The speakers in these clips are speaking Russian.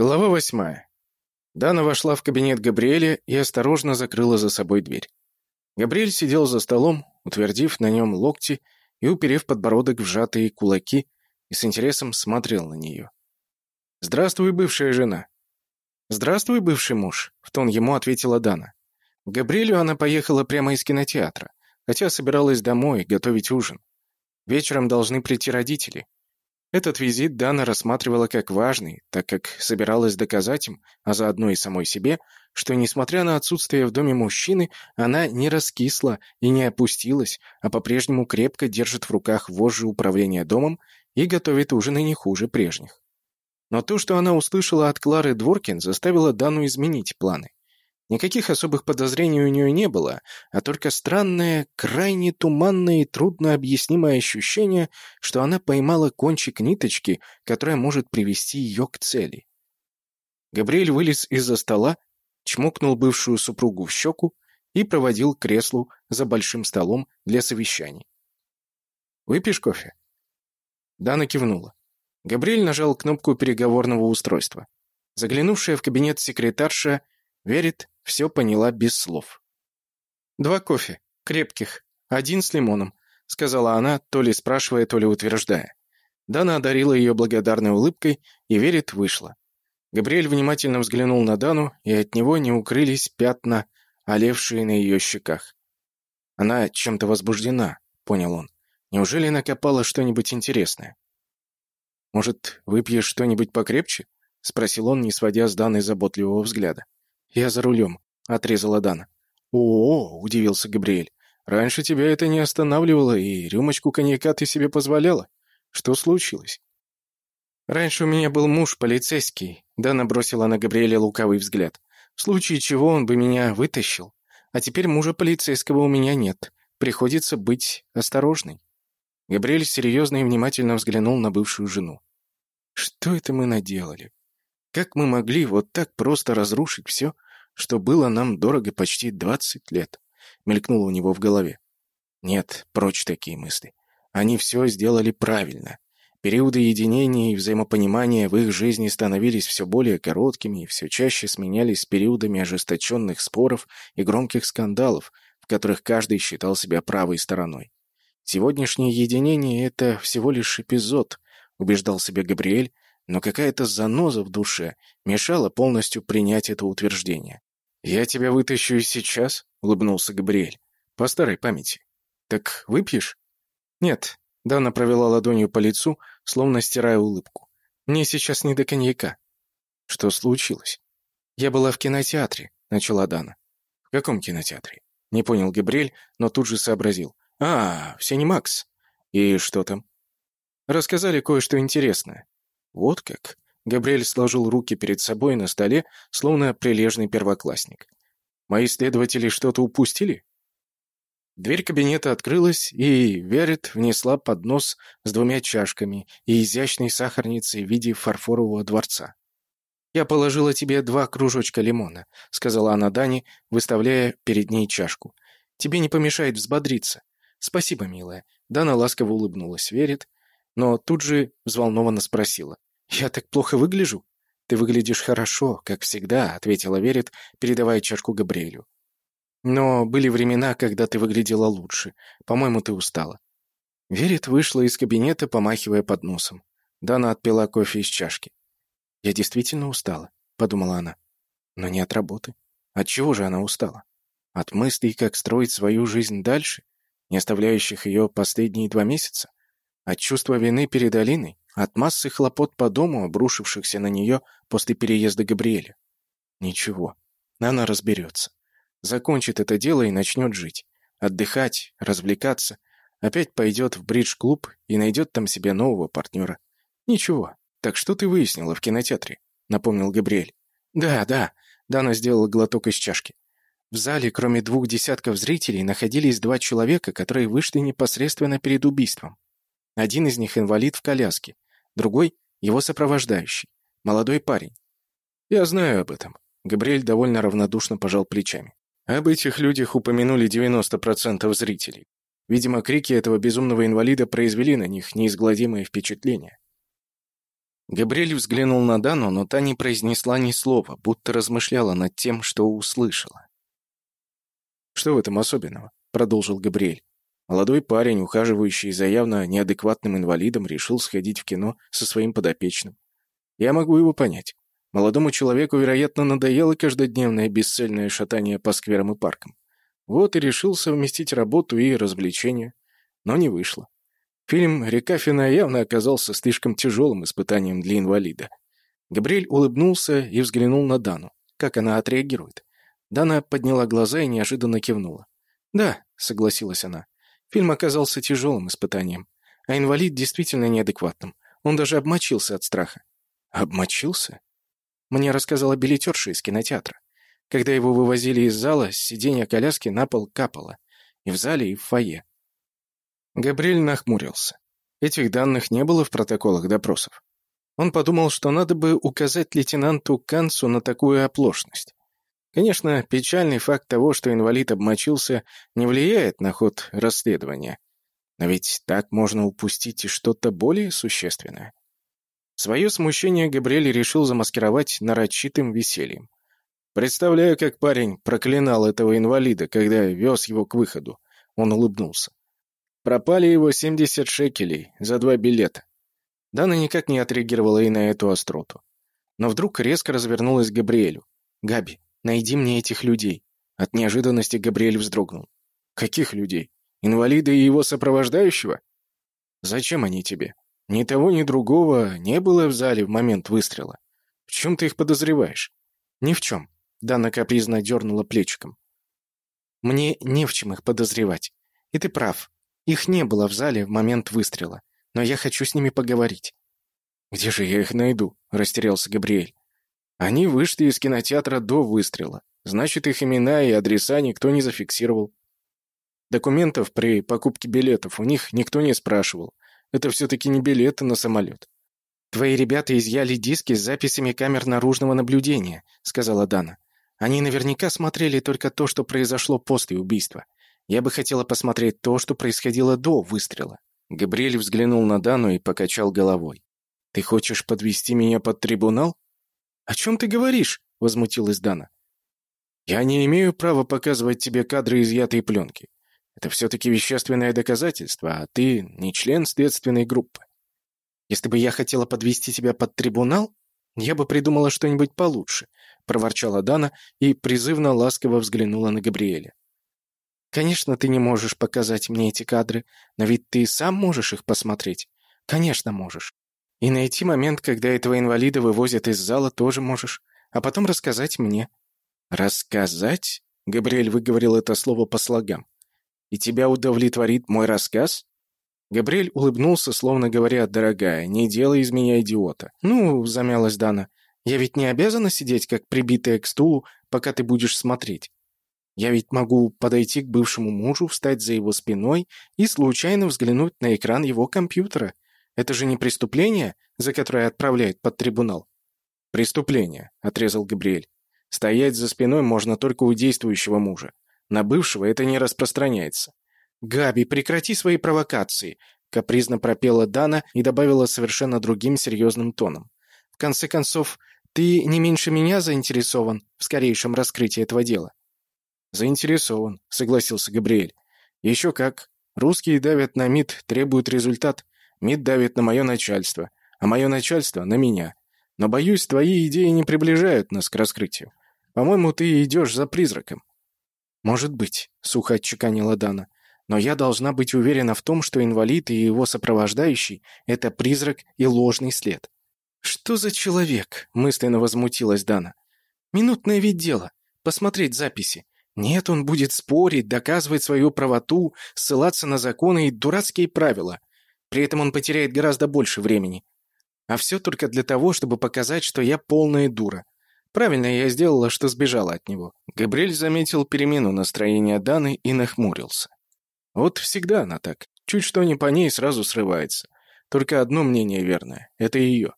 Глава восьмая. Дана вошла в кабинет Габриэля и осторожно закрыла за собой дверь. Габриэль сидел за столом, утвердив на нем локти и уперев подбородок в сжатые кулаки, и с интересом смотрел на нее. «Здравствуй, бывшая жена». «Здравствуй, бывший муж», — в тон ему ответила Дана. К Габриэлю она поехала прямо из кинотеатра, хотя собиралась домой готовить ужин. Вечером должны прийти родители. Этот визит Дана рассматривала как важный, так как собиралась доказать им, а заодно и самой себе, что, несмотря на отсутствие в доме мужчины, она не раскисла и не опустилась, а по-прежнему крепко держит в руках вожжи управления домом и готовит ужины не хуже прежних. Но то, что она услышала от Клары Дворкин, заставило Дану изменить планы. Никаких особых подозрений у нее не было, а только странное, крайне туманное и трудно объяснимое ощущение, что она поймала кончик ниточки, которая может привести ее к цели. Габриэль вылез из-за стола, чмокнул бывшую супругу в щеку и проводил к креслу за большим столом для совещаний. «Выпьешь кофе?» Дана кивнула. Габриэль нажал кнопку переговорного устройства. Заглянувшая в кабинет секретарша верит, все поняла без слов. «Два кофе. Крепких. Один с лимоном», — сказала она, то ли спрашивая, то ли утверждая. Дана одарила ее благодарной улыбкой, и Верит вышла. Габриэль внимательно взглянул на Дану, и от него не укрылись пятна, олевшие на ее щеках. «Она чем-то возбуждена», — понял он. «Неужели накопала что-нибудь интересное?» «Может, выпьешь что-нибудь покрепче?» — спросил он, не сводя с Даны заботливого взгляда. «Я за рулем», — отрезала Дана. «О, -о, удивился Габриэль. «Раньше тебя это не останавливало, и рюмочку коньяка ты себе позволяла. Что случилось?» «Раньше у меня был муж полицейский», — Дана бросила на Габриэля лукавый взгляд. «В случае чего он бы меня вытащил. А теперь мужа полицейского у меня нет. Приходится быть осторожной». Габриэль серьезно и внимательно взглянул на бывшую жену. «Что это мы наделали? Как мы могли вот так просто разрушить все, что было нам дорого почти двадцать лет?» Мелькнуло у него в голове. Нет, прочь такие мысли. Они все сделали правильно. Периоды единения и взаимопонимания в их жизни становились все более короткими и все чаще сменялись периодами ожесточенных споров и громких скандалов, в которых каждый считал себя правой стороной. Сегодняшнее единение — это всего лишь эпизод, убеждал себя Габриэль, но какая-то заноза в душе мешала полностью принять это утверждение. «Я тебя вытащу и сейчас», — улыбнулся Габриэль. «По старой памяти. Так выпьешь?» «Нет», — Дана провела ладонью по лицу, словно стирая улыбку. «Мне сейчас не до коньяка». «Что случилось?» «Я была в кинотеатре», — начала Дана. «В каком кинотеатре?» Не понял Габриэль, но тут же сообразил. «А, в Синемакс. И что там?» «Рассказали кое-что интересное». «Вот как?» Габриэль сложил руки перед собой на столе, словно прилежный первоклассник. «Мои следователи что-то упустили?» Дверь кабинета открылась, и Верит внесла поднос с двумя чашками и изящной сахарницей в виде фарфорового дворца. «Я положила тебе два кружочка лимона», — сказала она Дане, выставляя перед ней чашку. «Тебе не помешает взбодриться. «Спасибо, милая». Дана ласково улыбнулась, верит, но тут же взволнованно спросила. «Я так плохо выгляжу?» «Ты выглядишь хорошо, как всегда», — ответила Верит, передавая чашку Габриэлю. «Но были времена, когда ты выглядела лучше. По-моему, ты устала». Верит вышла из кабинета, помахивая под носом. Дана отпила кофе из чашки. «Я действительно устала», — подумала она. «Но не от работы. От чего же она устала? От мыслей, как строить свою жизнь дальше? не оставляющих ее последние два месяца? От чувства вины перед Алиной? От массы хлопот по дому, обрушившихся на нее после переезда Габриэля? Ничего. Она разберется. Закончит это дело и начнет жить. Отдыхать, развлекаться. Опять пойдет в бридж-клуб и найдет там себе нового партнера. Ничего. Так что ты выяснила в кинотеатре? Напомнил Габриэль. Да, да. Дана сделала глоток из чашки. В зале, кроме двух десятков зрителей, находились два человека, которые вышли непосредственно перед убийством. Один из них инвалид в коляске, другой — его сопровождающий, молодой парень. «Я знаю об этом», — Габриэль довольно равнодушно пожал плечами. Об этих людях упомянули 90% зрителей. Видимо, крики этого безумного инвалида произвели на них неизгладимое впечатление. Габриэль взглянул на Дану, но та не произнесла ни слова, будто размышляла над тем, что услышала. «Что в этом особенного?» — продолжил Габриэль. Молодой парень, ухаживающий за явно неадекватным инвалидом, решил сходить в кино со своим подопечным. Я могу его понять. Молодому человеку, вероятно, надоело каждодневное бесцельное шатание по скверам и паркам. Вот и решил совместить работу и развлечения. Но не вышло. Фильм «Река Фина» явно оказался слишком тяжелым испытанием для инвалида. Габриэль улыбнулся и взглянул на Дану. Как она отреагирует? Дана подняла глаза и неожиданно кивнула. «Да», — согласилась она, Фильм оказался тяжелым испытанием. А инвалид действительно неадекватным. Он даже обмочился от страха. Обмочился? Мне рассказала билетерша из кинотеатра. Когда его вывозили из зала, с сиденья коляски на пол капало. И в зале, и в фойе. Габриэль нахмурился. Этих данных не было в протоколах допросов. Он подумал, что надо бы указать лейтенанту Канцу на такую оплошность. Конечно, печальный факт того, что инвалид обмочился, не влияет на ход расследования. Но ведь так можно упустить и что-то более существенное. Свое смущение Габриэль решил замаскировать нарочитым весельем. Представляю, как парень проклинал этого инвалида, когда вез его к выходу. Он улыбнулся. Пропали его 70 шекелей за два билета. Дана никак не отреагировала и на эту остроту. Но вдруг резко развернулась к Габриэлю. «Габи, Найди мне этих людей». От неожиданности Габриэль вздрогнул. «Каких людей? Инвалида и его сопровождающего?» «Зачем они тебе? Ни того, ни другого не было в зале в момент выстрела. В чем ты их подозреваешь?» «Ни в чем», — Дана капризно дернула плечиком. «Мне не в чем их подозревать. И ты прав. Их не было в зале в момент выстрела. Но я хочу с ними поговорить». «Где же я их найду?» — растерялся Габриэль. Они вышли из кинотеатра до выстрела. Значит, их имена и адреса никто не зафиксировал. Документов при покупке билетов у них никто не спрашивал. Это все-таки не билеты на самолет. «Твои ребята изъяли диски с записями камер наружного наблюдения», — сказала Дана. «Они наверняка смотрели только то, что произошло после убийства. Я бы хотела посмотреть то, что происходило до выстрела». Габриэль взглянул на Дану и покачал головой. «Ты хочешь подвести меня под трибунал?» «О чем ты говоришь?» — возмутилась Дана. «Я не имею права показывать тебе кадры изъятой пленки. Это все-таки вещественное доказательство, а ты не член следственной группы. Если бы я хотела подвести тебя под трибунал, я бы придумала что-нибудь получше», — проворчала Дана и призывно ласково взглянула на Габриэля. «Конечно, ты не можешь показать мне эти кадры, но ведь ты сам можешь их посмотреть. Конечно, можешь. И найти момент, когда этого инвалида вывозят из зала, тоже можешь. А потом рассказать мне». «Рассказать?» — Габриэль выговорил это слово по слогам. «И тебя удовлетворит мой рассказ?» Габриэль улыбнулся, словно говоря, «Дорогая, не делай из меня идиота». «Ну», — замялась Дана, — «я ведь не обязана сидеть, как прибитая к стулу, пока ты будешь смотреть. Я ведь могу подойти к бывшему мужу, встать за его спиной и случайно взглянуть на экран его компьютера. Это же не преступление, за которое отправляют под трибунал?» «Преступление», — отрезал Габриэль. «Стоять за спиной можно только у действующего мужа. На бывшего это не распространяется». «Габи, прекрати свои провокации», — капризно пропела Дана и добавила совершенно другим серьезным тоном. «В конце концов, ты не меньше меня заинтересован в скорейшем раскрытии этого дела». «Заинтересован», — согласился Габриэль. «Еще как. Русские давят на МИД, требуют результат. МИД давит на мое начальство, а мое начальство — на меня. Но, боюсь, твои идеи не приближают нас к раскрытию. По-моему, ты идешь за призраком». «Может быть», — сухо отчеканила Дана. «Но я должна быть уверена в том, что инвалид и его сопровождающий — это призрак и ложный след». «Что за человек?» — мысленно возмутилась Дана. «Минутное ведь дело. Посмотреть записи. Нет, он будет спорить, доказывать свою правоту, ссылаться на законы и дурацкие правила. При этом он потеряет гораздо больше времени. А все только для того, чтобы показать, что я полная дура. Правильно я сделала, что сбежала от него. Габриэль заметил перемену настроения Даны и нахмурился. Вот всегда она так. Чуть что не по ней, сразу срывается. Только одно мнение верное — это ее.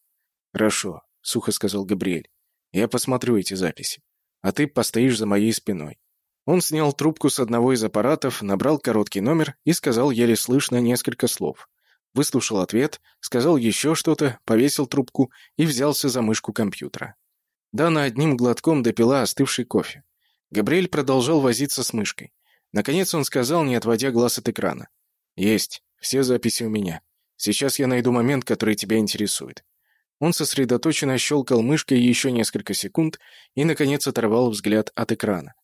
«Хорошо», — сухо сказал Габриэль. «Я посмотрю эти записи. А ты постоишь за моей спиной». Он снял трубку с одного из аппаратов, набрал короткий номер и сказал еле слышно несколько слов. Выслушал ответ, сказал еще что-то, повесил трубку и взялся за мышку компьютера. Дана одним глотком допила остывший кофе. Габриэль продолжал возиться с мышкой. Наконец он сказал, не отводя глаз от экрана. «Есть. Все записи у меня. Сейчас я найду момент, который тебя интересует». Он сосредоточенно щелкал мышкой еще несколько секунд и, наконец, оторвал взгляд от экрана.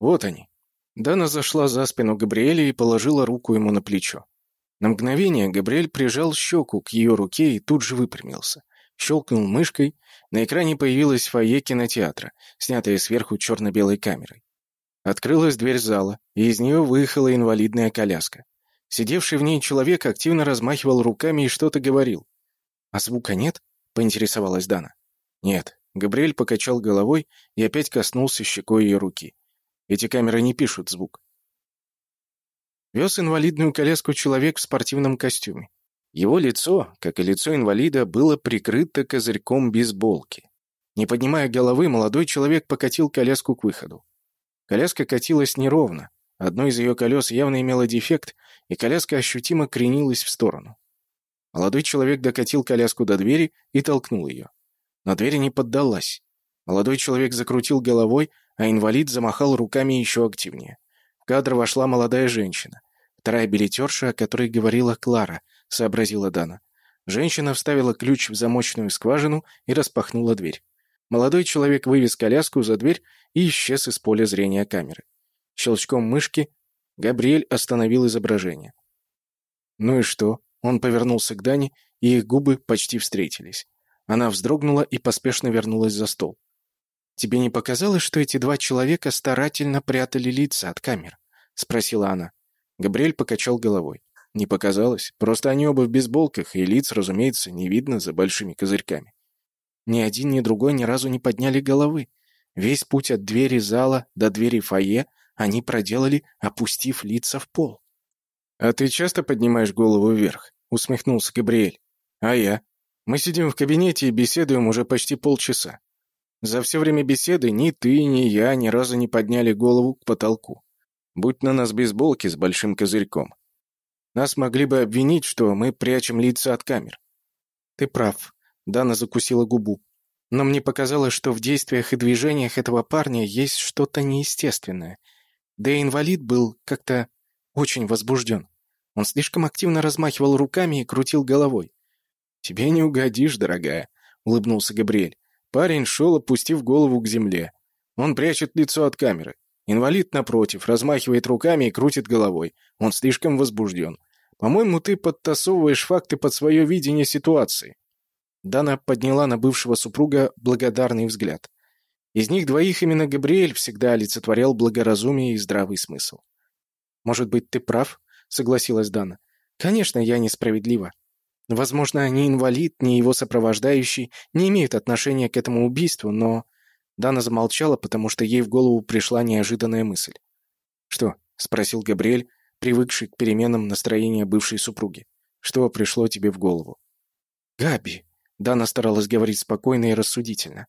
«Вот они». Дана зашла за спину Габриэля и положила руку ему на плечо. На мгновение Габриэль прижал щеку к ее руке и тут же выпрямился. Щелкнул мышкой. На экране появилась фойе кинотеатра, снятая сверху черно-белой камерой. Открылась дверь зала, и из нее выехала инвалидная коляска. Сидевший в ней человек активно размахивал руками и что-то говорил. «А звука нет?» — поинтересовалась Дана. «Нет». Габриэль покачал головой и опять коснулся щекой ее руки. «Эти камеры не пишут звук». Вез инвалидную коляску человек в спортивном костюме. Его лицо, как и лицо инвалида, было прикрыто козырьком бейсболки. Не поднимая головы, молодой человек покатил коляску к выходу. Коляска катилась неровно. Одно из ее колес явно имело дефект, и коляска ощутимо кренилась в сторону. Молодой человек докатил коляску до двери и толкнул ее. Но дверь не поддалась. Молодой человек закрутил головой, а инвалид замахал руками еще активнее. В кадр вошла молодая женщина. Вторая билетерша, о которой говорила Клара, сообразила Дана. Женщина вставила ключ в замочную скважину и распахнула дверь. Молодой человек вывез коляску за дверь и исчез из поля зрения камеры. Щелчком мышки Габриэль остановил изображение. «Ну и что?» Он повернулся к Дане, и их губы почти встретились. Она вздрогнула и поспешно вернулась за стол. «Тебе не показалось, что эти два человека старательно прятали лица от камер?» — спросила она. Габриэль покачал головой. Не показалось. Просто они оба в бейсболках, и лиц, разумеется, не видно за большими козырьками. Ни один, ни другой ни разу не подняли головы. Весь путь от двери зала до двери фойе они проделали, опустив лица в пол. «А ты часто поднимаешь голову вверх?» — усмехнулся Габриэль. «А я? Мы сидим в кабинете и беседуем уже почти полчаса. За все время беседы ни ты, ни я ни разу не подняли голову к потолку. Будь на нас бейсболки с большим козырьком. Нас могли бы обвинить, что мы прячем лица от камер. Ты прав. Дана закусила губу. Но мне показалось, что в действиях и движениях этого парня есть что-то неестественное. Да и инвалид был как-то очень возбужден. Он слишком активно размахивал руками и крутил головой. «Тебе не угодишь, дорогая», — улыбнулся Габриэль. Парень шел, опустив голову к земле. Он прячет лицо от камеры. Инвалид, напротив, размахивает руками и крутит головой. Он слишком возбужден. По-моему, ты подтасовываешь факты под свое видение ситуации». Дана подняла на бывшего супруга благодарный взгляд. Из них двоих именно Габриэль всегда олицетворял благоразумие и здравый смысл. «Может быть, ты прав?» — согласилась Дана. «Конечно, я несправедлива. Возможно, ни инвалид, ни его сопровождающий не имеют отношения к этому убийству, но...» Дана замолчала, потому что ей в голову пришла неожиданная мысль. «Что?» — спросил Габриэль, привыкший к переменам настроения бывшей супруги. «Что пришло тебе в голову?» «Габи!» — Дана старалась говорить спокойно и рассудительно.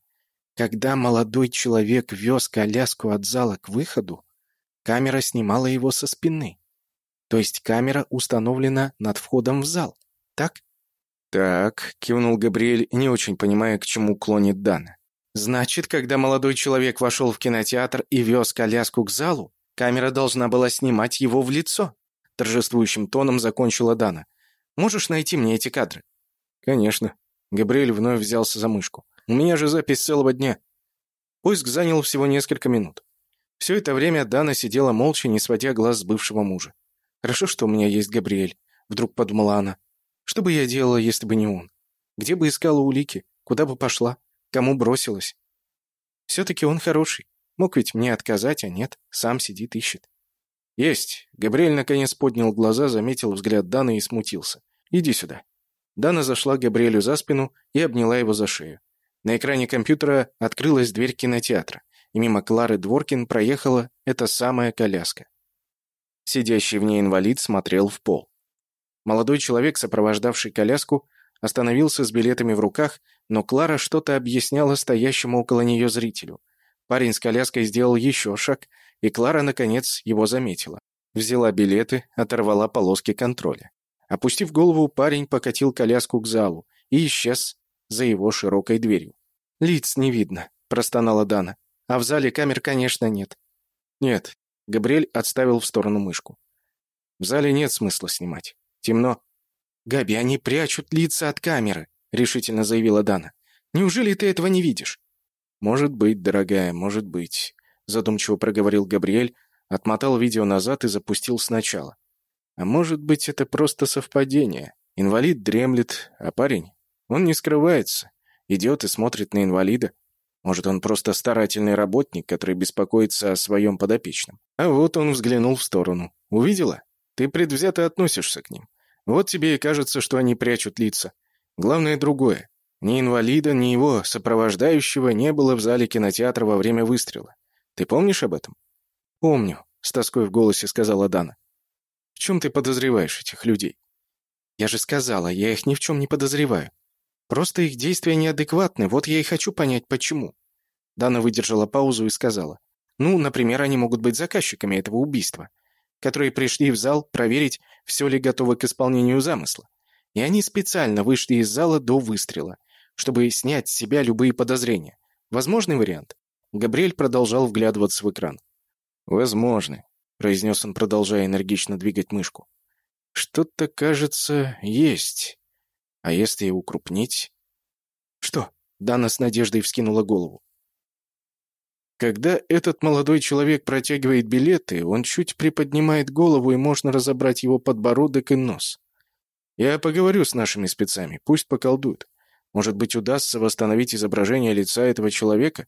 «Когда молодой человек вез коляску от зала к выходу, камера снимала его со спины. То есть камера установлена над входом в зал, так?» «Так», — кивнул Габриэль, не очень понимая, к чему клонит Дана. Значит, когда молодой человек вошел в кинотеатр и вез коляску к залу, камера должна была снимать его в лицо. Торжествующим тоном закончила Дана. Можешь найти мне эти кадры? Конечно. Габриэль вновь взялся за мышку. У меня же запись целого дня. Поиск занял всего несколько минут. Все это время Дана сидела молча, не сводя глаз с бывшего мужа. «Хорошо, что у меня есть Габриэль», — вдруг подумала она. «Что бы я делала, если бы не он? Где бы искала улики? Куда бы пошла? Кому бросилась? Все-таки он хороший. Мог ведь мне отказать, а нет, сам сидит, ищет. «Есть!» Габриэль наконец поднял глаза, заметил взгляд Даны и смутился. «Иди сюда». Дана зашла Габриэлю за спину и обняла его за шею. На экране компьютера открылась дверь кинотеатра, и мимо Клары Дворкин проехала эта самая коляска. Сидящий в ней инвалид смотрел в пол. Молодой человек, сопровождавший коляску, остановился с билетами в руках но Клара что-то объясняла стоящему около нее зрителю. Парень с коляской сделал еще шаг, и Клара, наконец, его заметила. Взяла билеты, оторвала полоски контроля. Опустив голову, парень покатил коляску к залу и исчез за его широкой дверью. «Лиц не видно», — простонала Дана. «А в зале камер, конечно, нет». «Нет», — Габриэль отставил в сторону мышку. «В зале нет смысла снимать. Темно». «Габи, они прячут лица от камеры», — решительно заявила Дана. «Неужели ты этого не видишь?» «Может быть, дорогая, может быть», — задумчиво проговорил Габриэль, отмотал видео назад и запустил сначала. «А может быть, это просто совпадение. Инвалид дремлет, а парень, он не скрывается, идет и смотрит на инвалида. Может, он просто старательный работник, который беспокоится о своем подопечном. А вот он взглянул в сторону. Увидела? Ты предвзято относишься к ним. Вот тебе и кажется, что они прячут лица. Главное другое. Ни инвалида, ни его сопровождающего не было в зале кинотеатра во время выстрела. Ты помнишь об этом? Помню, с тоской в голосе сказала Дана. В чем ты подозреваешь этих людей? Я же сказала, я их ни в чем не подозреваю. Просто их действия неадекватны, вот я и хочу понять, почему. Дана выдержала паузу и сказала. Ну, например, они могут быть заказчиками этого убийства, которые пришли в зал проверить, все ли готово к исполнению замысла. И они специально вышли из зала до выстрела чтобы снять с себя любые подозрения. Возможный вариант? Габриэль продолжал вглядываться в экран. «Возможно», — произнес он, продолжая энергично двигать мышку. «Что-то, кажется, есть. А если укрупнить?» «Что?» — Дана с надеждой вскинула голову. Когда этот молодой человек протягивает билеты, он чуть приподнимает голову, и можно разобрать его подбородок и нос. Я поговорю с нашими спецами, пусть поколдуют. Может быть, удастся восстановить изображение лица этого человека?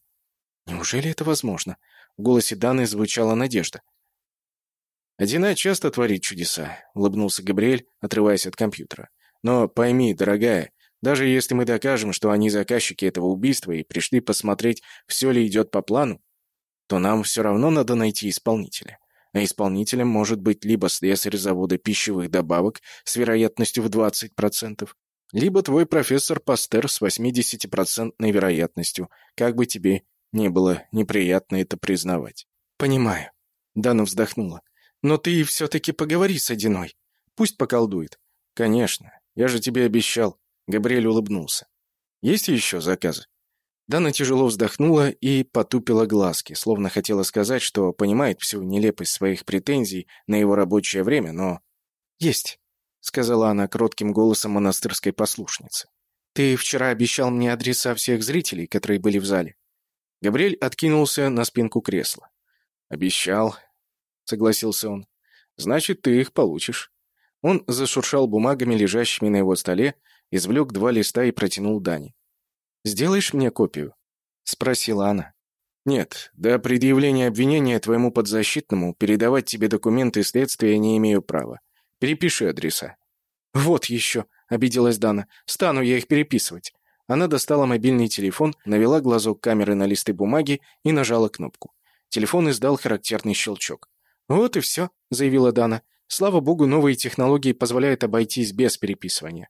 Неужели это возможно? В голосе Даны звучала надежда. «Одина часто творит чудеса», — улыбнулся Габриэль, отрываясь от компьютера. «Но пойми, дорогая, даже если мы докажем, что они заказчики этого убийства и пришли посмотреть, все ли идет по плану, то нам все равно надо найти исполнителя. А исполнителем может быть либо слесарь завода пищевых добавок с вероятностью в 20%, либо твой профессор Пастер с 80% вероятностью, как бы тебе не было неприятно это признавать. Понимаю. Дана вздохнула. Но ты все-таки поговори с Одиной. Пусть поколдует. Конечно. Я же тебе обещал. Габриэль улыбнулся. Есть еще заказы? Дана тяжело вздохнула и потупила глазки, словно хотела сказать, что понимает всю нелепость своих претензий на его рабочее время, но... Есть сказала она кротким голосом монастырской послушницы. «Ты вчера обещал мне адреса всех зрителей, которые были в зале». Габриэль откинулся на спинку кресла. «Обещал», — согласился он. «Значит, ты их получишь». Он зашуршал бумагами, лежащими на его столе, извлек два листа и протянул Дане. «Сделаешь мне копию?» — спросила она. «Нет, до предъявления обвинения твоему подзащитному передавать тебе документы следствия не имею права. Перепиши адреса». «Вот еще», — обиделась Дана. «Стану я их переписывать». Она достала мобильный телефон, навела глазок камеры на листы бумаги и нажала кнопку. Телефон издал характерный щелчок. «Вот и все», — заявила Дана. «Слава богу, новые технологии позволяют обойтись без переписывания».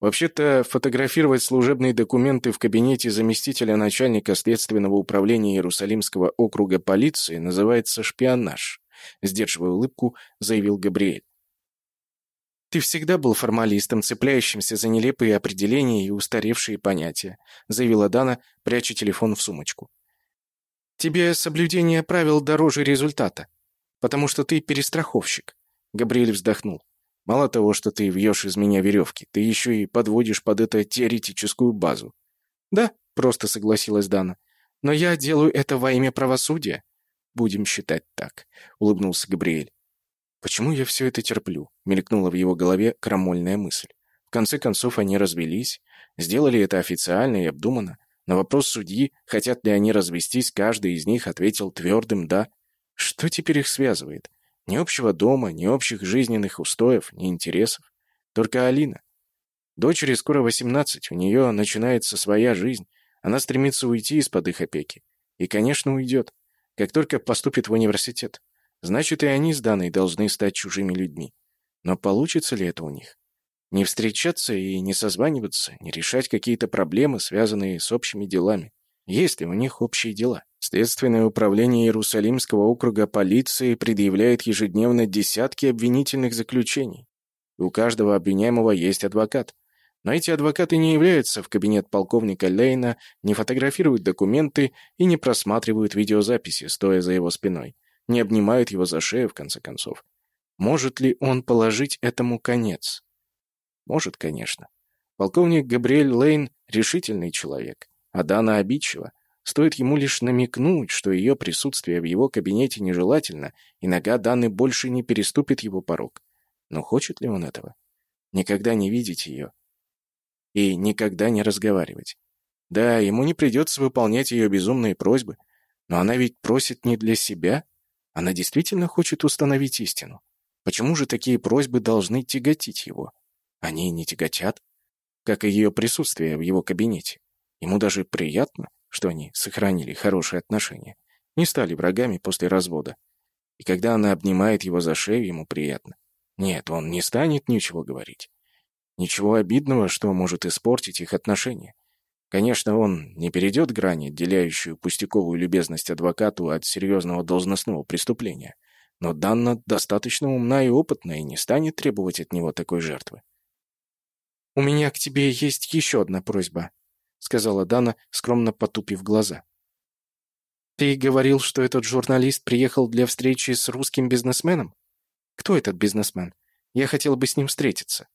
Вообще-то, фотографировать служебные документы в кабинете заместителя начальника следственного управления Иерусалимского округа полиции называется шпионаж, сдерживая улыбку, заявил Габриэль. «Ты всегда был формалистом, цепляющимся за нелепые определения и устаревшие понятия», заявила Дана, пряча телефон в сумочку. «Тебе соблюдение правил дороже результата, потому что ты перестраховщик», Габриэль вздохнул. «Мало того, что ты вьешь из меня веревки, ты еще и подводишь под это теоретическую базу». «Да», — просто согласилась Дана. «Но я делаю это во имя правосудия». «Будем считать так», — улыбнулся Габриэль. «Почему я все это терплю?» — мелькнула в его голове крамольная мысль. В конце концов, они развелись, сделали это официально и обдуманно. На вопрос судьи, хотят ли они развестись, каждый из них ответил твердым «да». Что теперь их связывает? Ни общего дома, ни общих жизненных устоев, ни интересов. Только Алина. Дочери скоро 18, у нее начинается своя жизнь. Она стремится уйти из-под их опеки. И, конечно, уйдет, как только поступит в университет. Значит, и они с Даной должны стать чужими людьми. Но получится ли это у них? Не встречаться и не созваниваться, не решать какие-то проблемы, связанные с общими делами. Есть ли у них общие дела? Следственное управление Иерусалимского округа полиции предъявляет ежедневно десятки обвинительных заключений. и у каждого обвиняемого есть адвокат. Но эти адвокаты не являются в кабинет полковника Лейна, не фотографируют документы и не просматривают видеозаписи, стоя за его спиной, не обнимают его за шею, в конце концов. Может ли он положить этому конец? Может, конечно. Полковник Габриэль Лейн — решительный человек, а Дана обидчива. Стоит ему лишь намекнуть, что ее присутствие в его кабинете нежелательно, и нога Даны больше не переступит его порог. Но хочет ли он этого? Никогда не видеть ее, и никогда не разговаривать. Да, ему не придется выполнять ее безумные просьбы, но она ведь просит не для себя. Она действительно хочет установить истину. Почему же такие просьбы должны тяготить его? Они не тяготят, как и ее присутствие в его кабинете. Ему даже приятно, что они сохранили хорошие отношения, не стали врагами после развода. И когда она обнимает его за шею, ему приятно. Нет, он не станет ничего говорить. Ничего обидного, что может испортить их отношения. Конечно, он не перейдет грани, отделяющую пустяковую любезность адвокату от серьезного должностного преступления. Но Данна достаточно умна и опытна и не станет требовать от него такой жертвы. «У меня к тебе есть еще одна просьба», — сказала Дана, скромно потупив глаза. «Ты говорил, что этот журналист приехал для встречи с русским бизнесменом? Кто этот бизнесмен? Я хотел бы с ним встретиться».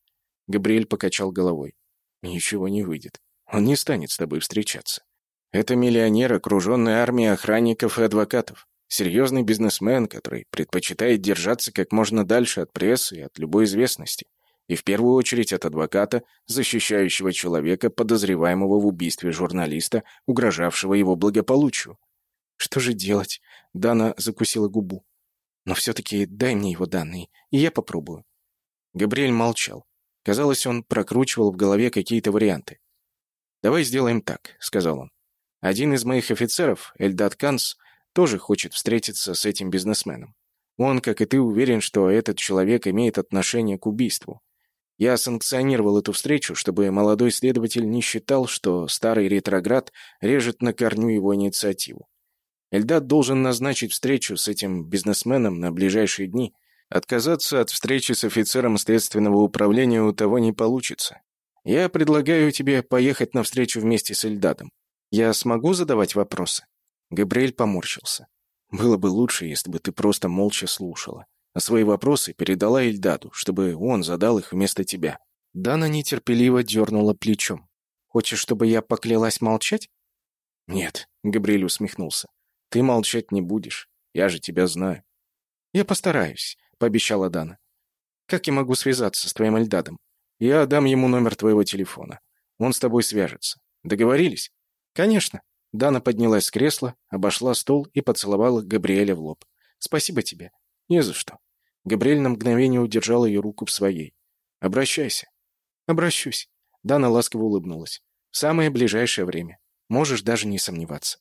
Габриэль покачал головой. «Ничего не выйдет. Он не станет с тобой встречаться. Это миллионер, окруженный армией охранников и адвокатов. Серьезный бизнесмен, который предпочитает держаться как можно дальше от прессы и от любой известности. И в первую очередь от адвоката, защищающего человека, подозреваемого в убийстве журналиста, угрожавшего его благополучию. «Что же делать?» Дана закусила губу. «Но все-таки дай мне его данные, и я попробую». Габриэль молчал. Казалось, он прокручивал в голове какие-то варианты. «Давай сделаем так», — сказал он. «Один из моих офицеров, Эльдат Канс, тоже хочет встретиться с этим бизнесменом. Он, как и ты, уверен, что этот человек имеет отношение к убийству. Я санкционировал эту встречу, чтобы молодой следователь не считал, что старый ретроград режет на корню его инициативу. Эльдат должен назначить встречу с этим бизнесменом на ближайшие дни, Отказаться от встречи с офицером следственного управления у того не получится. Я предлагаю тебе поехать на встречу вместе с Эльдадом. Я смогу задавать вопросы?» Габриэль поморщился. «Было бы лучше, если бы ты просто молча слушала, а свои вопросы передала Эльдаду, чтобы он задал их вместо тебя». Дана нетерпеливо дернула плечом. «Хочешь, чтобы я поклялась молчать?» «Нет», — Габриэль усмехнулся. «Ты молчать не будешь. Я же тебя знаю». «Я постараюсь. — пообещала Дана. «Как я могу связаться с твоим Эльдадом? Я дам ему номер твоего телефона. Он с тобой свяжется. Договорились?» «Конечно». Дана поднялась с кресла, обошла стол и поцеловала Габриэля в лоб. «Спасибо тебе». «Не за что». Габриэль на мгновение удержал ее руку в своей. «Обращайся». «Обращусь». Дана ласково улыбнулась. «В самое ближайшее время. Можешь даже не сомневаться».